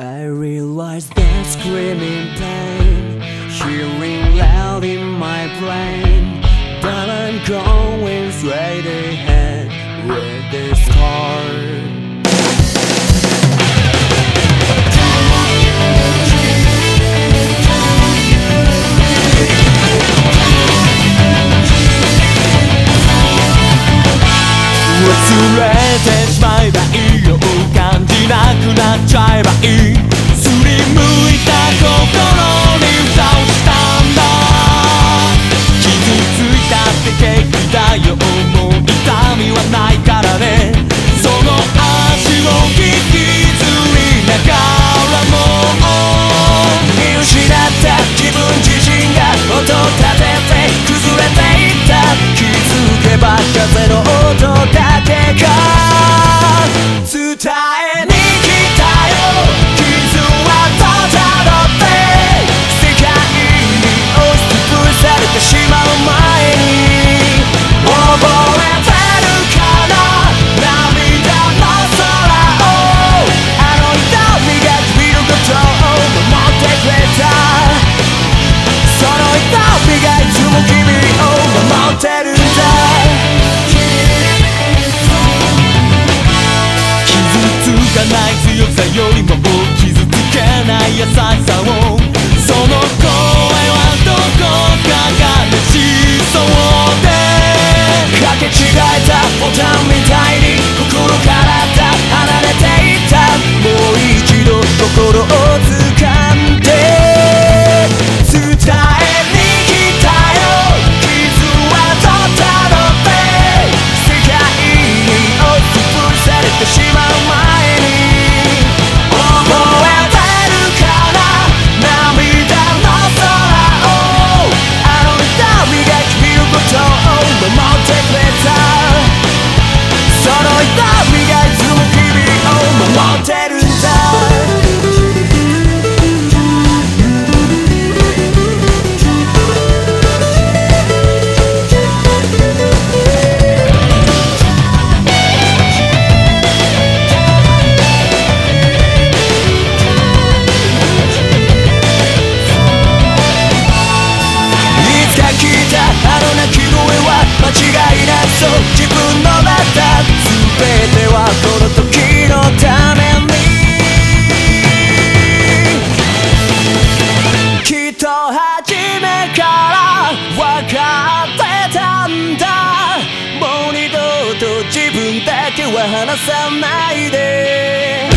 I realized that screaming pain, hearing loud in my brain, that I'm going straight ahead with this car. ない強さよりも僕傷つけない優しさをその声はどこかが嬉しそうで。かけ違えたボタン聞いたあの泣き声は間違いなくそう自分のだった全てはこの時のために。きっと初めから分かってたんだ。もう二度と自分だけは離さないで。